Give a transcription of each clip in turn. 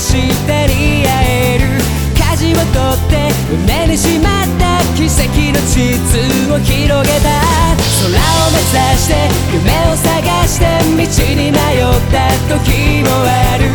してり合える。舵を取って胸にしまった奇跡の地図を広げた空を目指して夢を探して道に迷った時もある。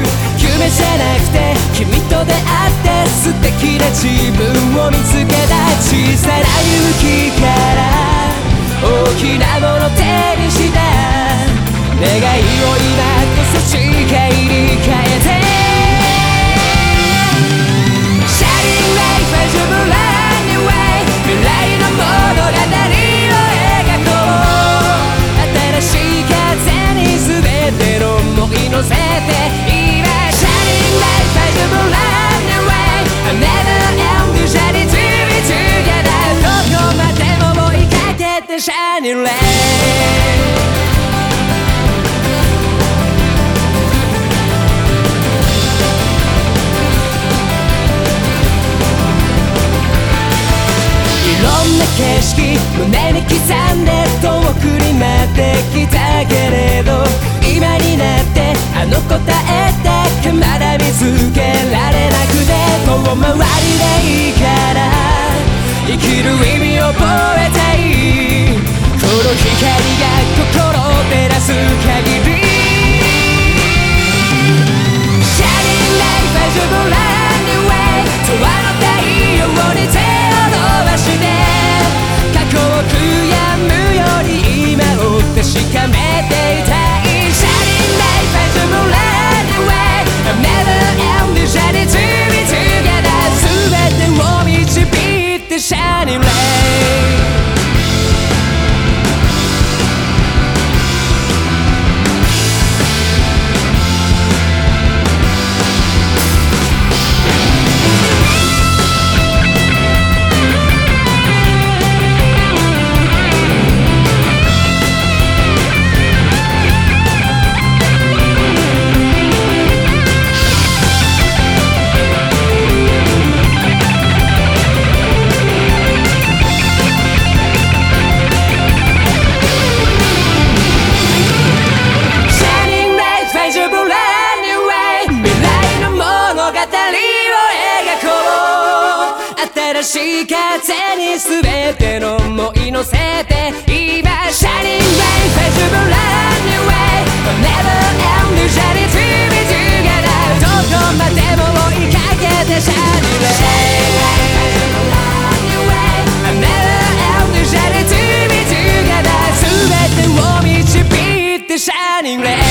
いろんな景色胸に刻んで遠くに待ってきたけれど今になってあの答えだけまだ見つけられなくて遠回りでいい光がらしい風に全ての思い乗せて今 Shining Rain Festival a n y w WayNever End the journey to be together どこまでも追いかけて Shining Way 全てを導いて Shining Rain